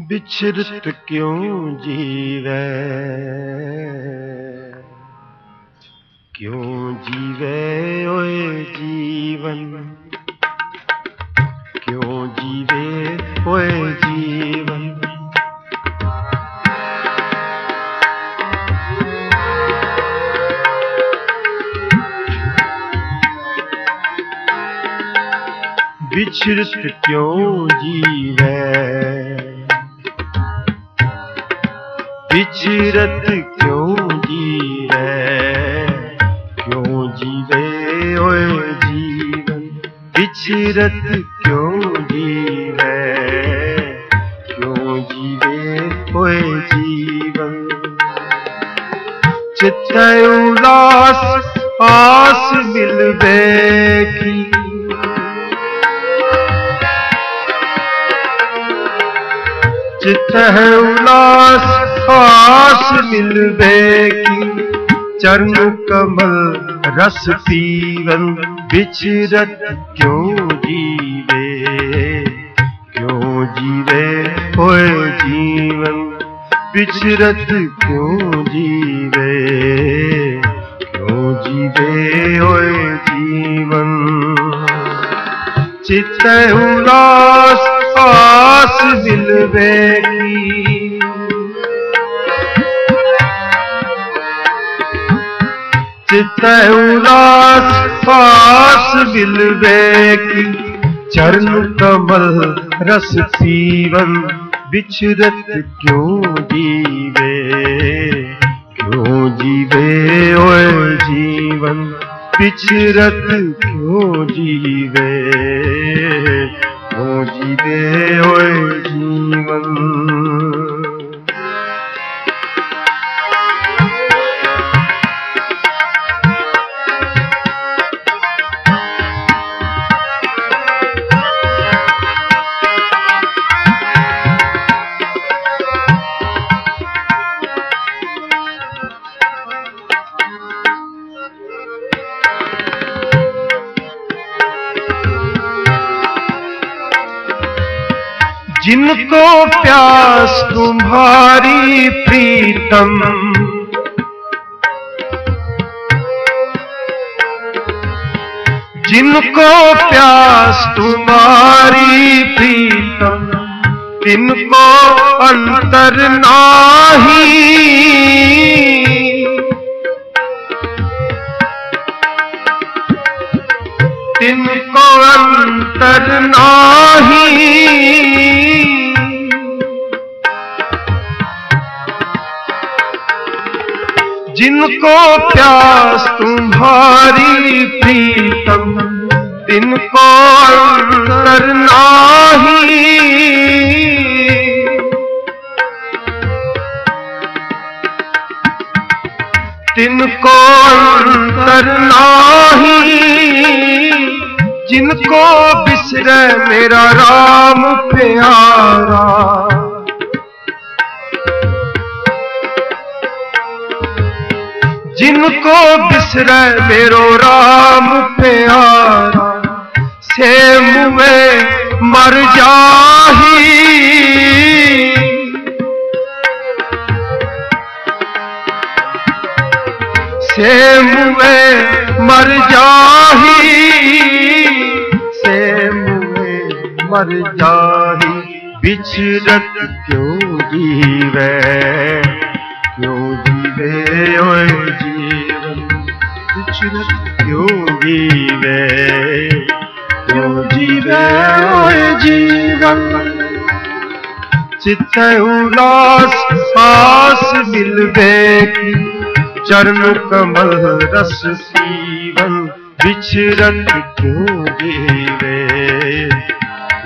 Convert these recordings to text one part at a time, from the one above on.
बिछरत क्यों जीवे? क्यों जीवे ओए जीवन? क्यों जीवे ओए जीवन? बिछरत क्यों जीवे? बिछरत क्यों जीवे क्यों जीवे? ओए जीवन। बिछरत क्यों जीवे क्यों जीवे? ओए जीवन। चित्त उल्लास आस मिलवे की चित है उल्लास आस मिलवे की चरण कमल रस पीवन बिछरत क्यों जीवे? क्यों जीवे होए जीवन? बिछरत क्यों जीवे? क्यों जीवे होए जीवन? चित्त उल्लास आस मिलवेगी चित्त उल्लास आस मिलवेगी चरण कमल रस पीवन बिछरत क्यों जीवे? क्यों जीवे ओए जीवन? बिछरत क्यों जीवे? क्यों जीवे जिनको प्यास तुम्हारी प्रीतम। जिनको प्यास तुम्हारी प्रीतम तिनको अंतर नाही। तिनको अंतर नाही। जिनको प्यास तुम्हारी प्रीतम तिनको अंतर नाही। तिनको अंतर नाही। जिनको बिसर मेरा राम प्यारा। जिनको बिसर मेरो राम प्यारा से मुए मर जाही। से मुए मर जाही। मर जाही बिछरत क्यों जीवे? क्यों जीवे ओए जीवन? बिछरत क्यों जीवे? क्यों जीवे ओए जीवन? चित्त उल्लास आस मिलवे की चरण कमल रस सीवन बिछरत क्यों जीवे?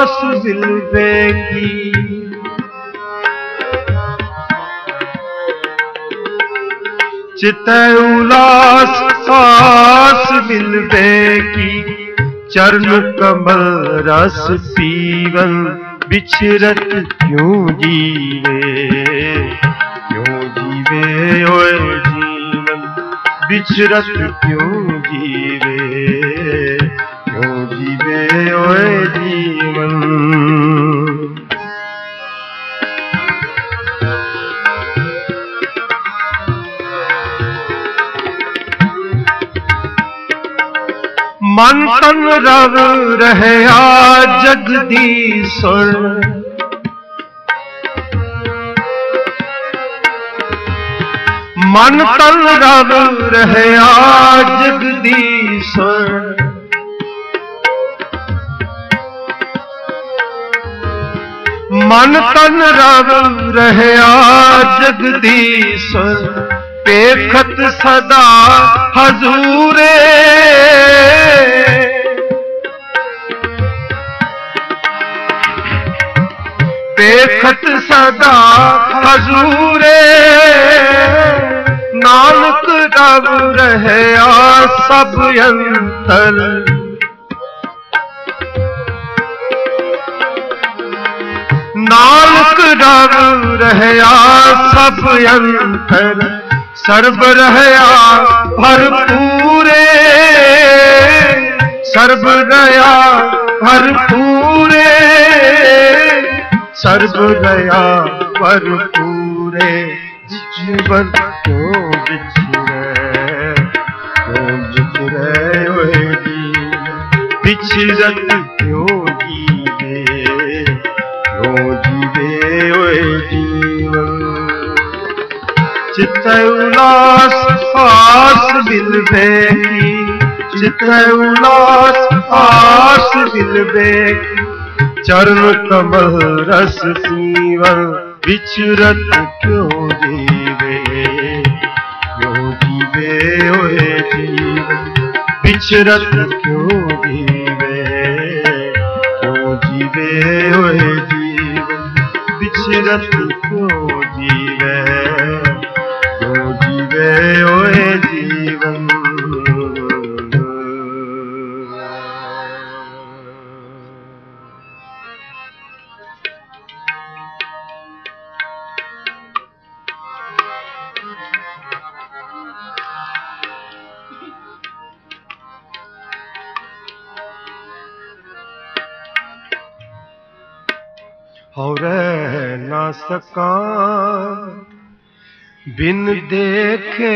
आस ज़िंदगी चित उल्लास सास मिलवेगी चरण कमल रस पीवल बिछरत क्यों जीवे? क्यों जीवे ओए जीवन? बिछरत क्यों जीवे? मन तन रव रहे जगदीश्वर मन तन रव रहे जगदीश्वर मन तन रव रहे जगदीश्वर ਪੇਖਤ ਸਦਾ ਹਜ਼ੂਰੇ। ਪੇਖਤ ਸਦਾ ਹਜ਼ੂਰੇ। ਨਾਨਕ ਰਬ ਰਹਿਆ ਸਭ ਅੰਤਰ। ਨਾਨਕ ਰਬ ਰਹਿਆ ਸਭ ਅੰਤਰ। सर्व भरपूरे। सर्व रहया भरपूरे। सर्व रहया भरपूरे। जीवन को बिछड़े को बिछड़े योगी चित उल्लास, आस मिलवे की चित उल्लास, आस मिलवे चरण कमल रस सीवन, विचरत क्यों जीवे? क्यों जीवे ओए जीवन? विचरत क्यों जीवे? क्यों जीवे ओए जीवन? विचरत जीवे ओए जीवन हो रह ना सका बिन देखे